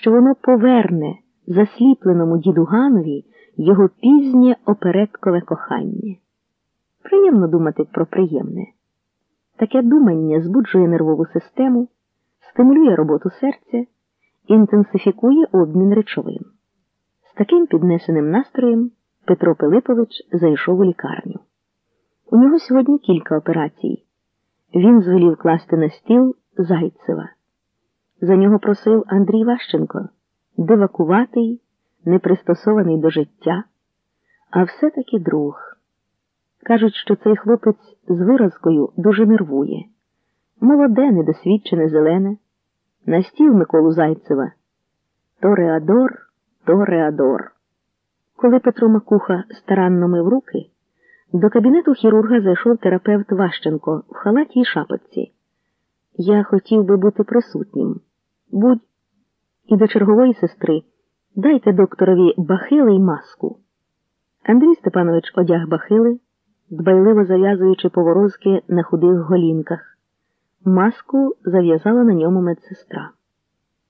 що воно поверне засліпленому діду Ганові його пізнє опередкове кохання. Приємно думати про приємне. Таке думання збуджує нервову систему, стимулює роботу серця, інтенсифікує обмін речовин. З таким піднесеним настроєм Петро Пилипович зайшов у лікарню. У нього сьогодні кілька операцій. Він звелів класти на стіл Зайцева. За нього просив Андрій Ващенко, дивакуватий, непристосований до життя, а все-таки друг. Кажуть, що цей хлопець з виразкою дуже нервує. Молоде, недосвідчене, зелене. На стіл Миколу Зайцева. То Реадор, то Реадор. Коли Петро Макуха старанно мив руки, до кабінету хірурга зайшов терапевт Ващенко в халаті й шапочці. Я хотів би бути присутнім. Будь і до чергової сестри дайте докторові бахили й маску. Андрій Степанович одяг бахили дбайливо зав'язуючи поворозки на худих голінках. Маску зав'язала на ньому медсестра.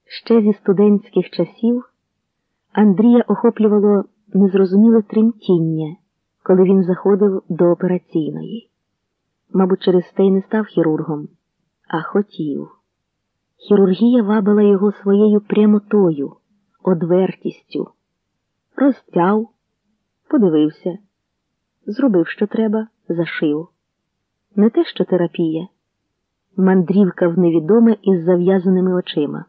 Ще зі студентських часів Андрія охоплювало незрозуміле тремтіння, коли він заходив до операційної. Мабуть, через те й не став хірургом, а хотів. Хірургія вабила його своєю прямотою, одвертістю, розтяв, подивився. Зробив, що треба, зашив. Не те, що терапія, мандрівка в невідоме із зав'язаними очима.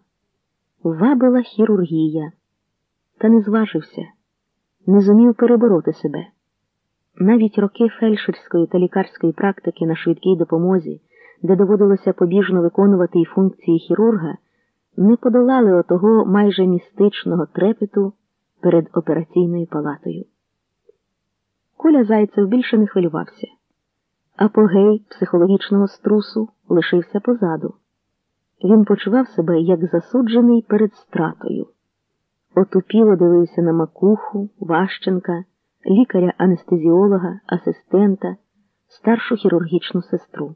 Вабила хірургія, та не зважився, не зумів перебороти себе. Навіть роки фельдшерської та лікарської практики на швидкій допомозі, де доводилося побіжно виконувати й функції хірурга, не подолали отого майже містичного трепету перед операційною палатою. Коля Зайцев більше не хвилювався. Апогей психологічного струсу лишився позаду. Він почував себе як засуджений перед стратою. Отупіло дивився на макуху, Ващенка, лікаря-анестезіолога, асистента, старшу хірургічну сестру.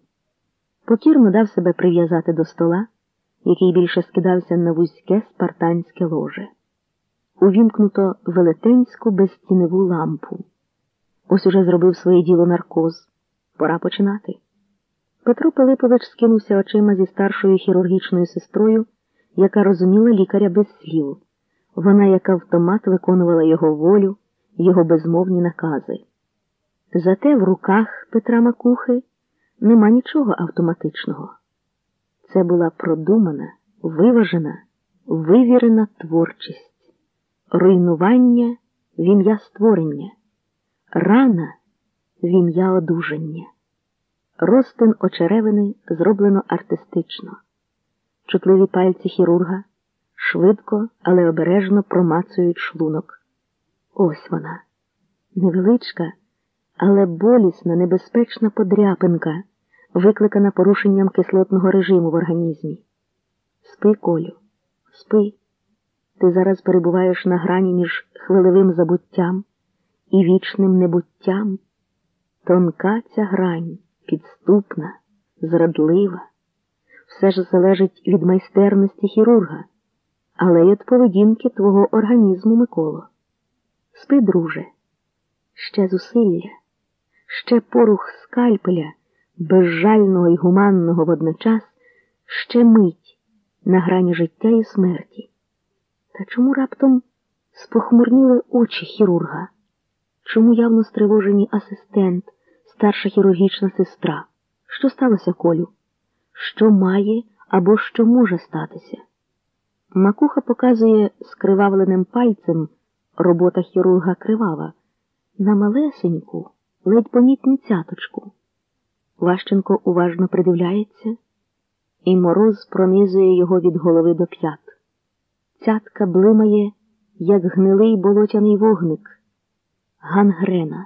Покірно дав себе прив'язати до стола, який більше скидався на вузьке спартанське ложе. Увімкнуто велетенську безстіневу лампу. Ось уже зробив своє діло наркоз. Пора починати. Петро Пилипович скинувся очима зі старшою хірургічною сестрою, яка розуміла лікаря без слів. Вона, як автомат, виконувала його волю, його безмовні накази. Зате в руках Петра Макухи нема нічого автоматичного. Це була продумана, виважена, вивірена творчість, руйнування в ім'я створення. Рана в ім'я одужання. Ростин очеревини зроблено артистично. Чутливі пальці хірурга швидко, але обережно промацують шлунок. Ось вона. Невеличка, але болісна, небезпечна подряпинка, викликана порушенням кислотного режиму в організмі. Спи, Колю, спи. Ти зараз перебуваєш на грані між хвилевим забуттям і вічним небуттям. Тонка ця грань, підступна, зрадлива, все ж залежить від майстерності хірурга, але й від поведінки твого організму, Миколо. Спи, друже, ще зусилля, ще порух скальпеля, безжального і гуманного водночас, ще мить на грані життя і смерті. Та чому раптом спохмурніли очі хірурга? Чому явно стривожені асистент, старша хірургічна сестра? Що сталося Колю? Що має або що може статися? Макуха показує скривавленим пальцем робота хірурга кривава на малесеньку, ледь помітну цяточку. Ващенко уважно придивляється, і мороз пронизує його від голови до п'ят. Цятка блимає, як гнилий болотяний вогник гангрена.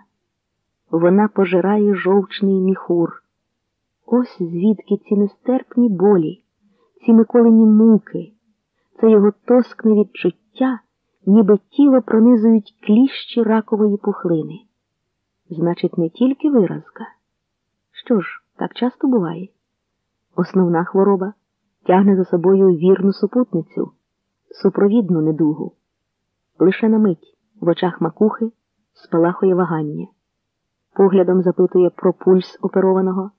Вона пожирає жовчний міхур. Ось звідки ці нестерпні болі, ці Миколині муки, це його тоскне відчуття, ніби тіло пронизують кліщі ракової пухлини. Значить, не тільки виразка. Що ж, так часто буває. Основна хвороба тягне за собою вірну супутницю, супровідну недугу. Лише на мить в очах макухи спалахує вагання, поглядом запитує про пульс оперованого,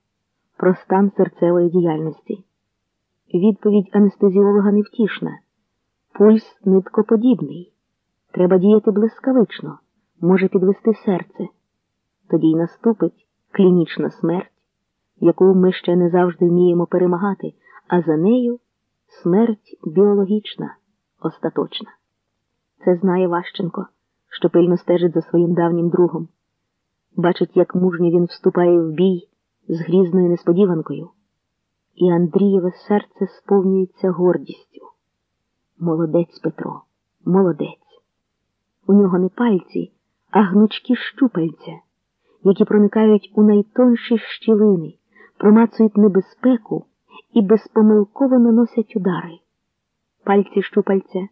про стан серцевої діяльності. Відповідь анестезіолога невтішна. Пульс ниткоподібний. Треба діяти блискавично, може підвести серце. Тоді й наступить клінічна смерть, яку ми ще не завжди вміємо перемагати, а за нею смерть біологічна, остаточна. Це знає Ващенко, що пильно стежить за своїм давнім другом. Бачить, як мужньо він вступає в бій з грізною несподіванкою, і Андрієве серце сповнюється гордістю. Молодець Петро, молодець. У нього не пальці, а гнучкі щупальця, які проникають у найтонші щілини, промацують небезпеку і безпомилково наносять удари. Пальці щупальця